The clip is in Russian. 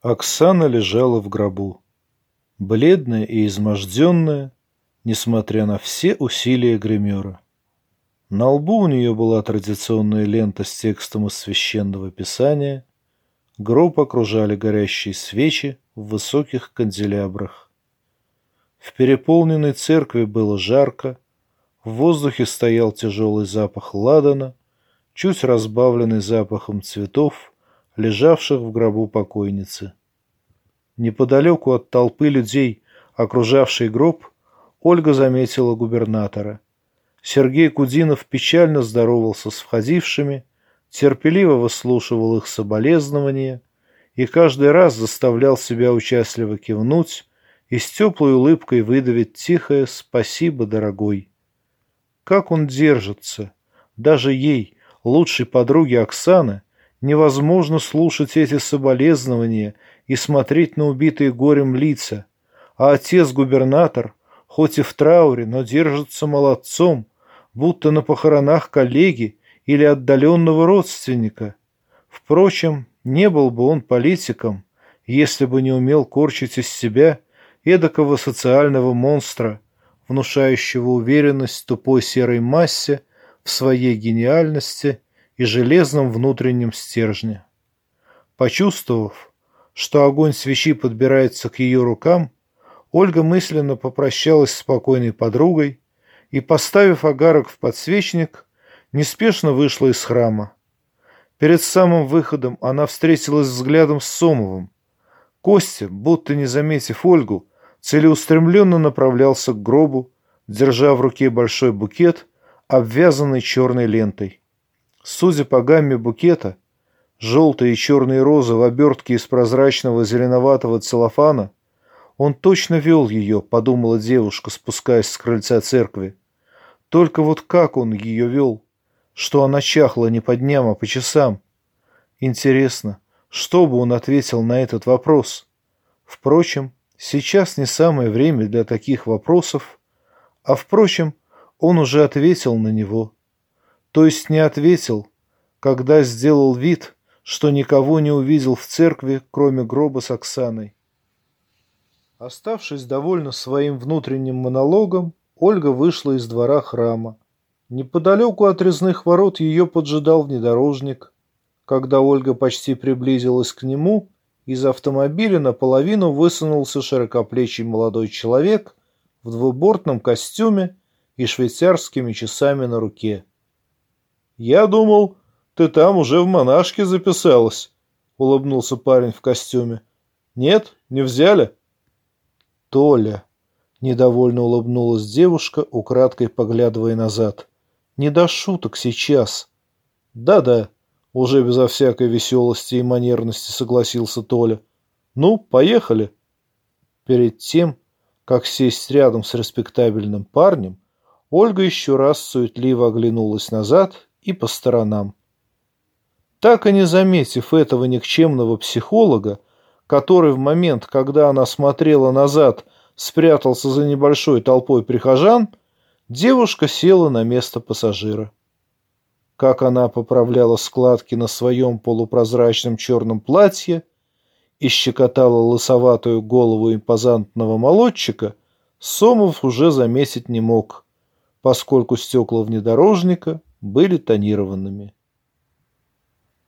Оксана лежала в гробу, бледная и изможденная, несмотря на все усилия гримера. На лбу у нее была традиционная лента с текстом из священного писания, гроб окружали горящие свечи в высоких канделябрах. В переполненной церкви было жарко, в воздухе стоял тяжелый запах ладана, чуть разбавленный запахом цветов, лежавших в гробу покойницы. Неподалеку от толпы людей, окружавшей гроб, Ольга заметила губернатора. Сергей Кудинов печально здоровался с входившими, терпеливо выслушивал их соболезнования и каждый раз заставлял себя участливо кивнуть и с теплой улыбкой выдавить тихое «Спасибо, дорогой». Как он держится, даже ей, лучшей подруге Оксаны, Невозможно слушать эти соболезнования и смотреть на убитые горем лица. А отец-губернатор, хоть и в трауре, но держится молодцом, будто на похоронах коллеги или отдаленного родственника. Впрочем, не был бы он политиком, если бы не умел корчить из себя эдакого социального монстра, внушающего уверенность тупой серой массе в своей гениальности и железном внутреннем стержне. Почувствовав, что огонь свечи подбирается к ее рукам, Ольга мысленно попрощалась с спокойной подругой и, поставив огарок в подсвечник, неспешно вышла из храма. Перед самым выходом она встретилась взглядом с Сомовым. Костя, будто не заметив Ольгу, целеустремленно направлялся к гробу, держа в руке большой букет, обвязанный черной лентой. Судя по гамме букета, желтые и черные розы в обертке из прозрачного зеленоватого целлофана, он точно вел ее, подумала девушка, спускаясь с крыльца церкви. Только вот как он ее вел? Что она чахла не по дням, а по часам? Интересно, что бы он ответил на этот вопрос? Впрочем, сейчас не самое время для таких вопросов, а, впрочем, он уже ответил на него то есть не ответил, когда сделал вид, что никого не увидел в церкви, кроме гроба с Оксаной. Оставшись довольна своим внутренним монологом, Ольга вышла из двора храма. Неподалеку от резных ворот ее поджидал внедорожник. Когда Ольга почти приблизилась к нему, из автомобиля наполовину высунулся широкоплечий молодой человек в двубортном костюме и швейцарскими часами на руке. «Я думал, ты там уже в монашке записалась», — улыбнулся парень в костюме. «Нет, не взяли?» «Толя», — недовольно улыбнулась девушка, украдкой поглядывая назад. «Не до шуток сейчас». «Да-да», — уже безо всякой веселости и манерности согласился Толя. «Ну, поехали». Перед тем, как сесть рядом с респектабельным парнем, Ольга еще раз суетливо оглянулась назад и по сторонам. Так и не заметив этого никчемного психолога, который в момент, когда она смотрела назад, спрятался за небольшой толпой прихожан, девушка села на место пассажира. Как она поправляла складки на своем полупрозрачном черном платье и щекотала лысоватую голову импозантного молодчика, Сомов уже заметить не мог, поскольку стекла внедорожника были тонированными.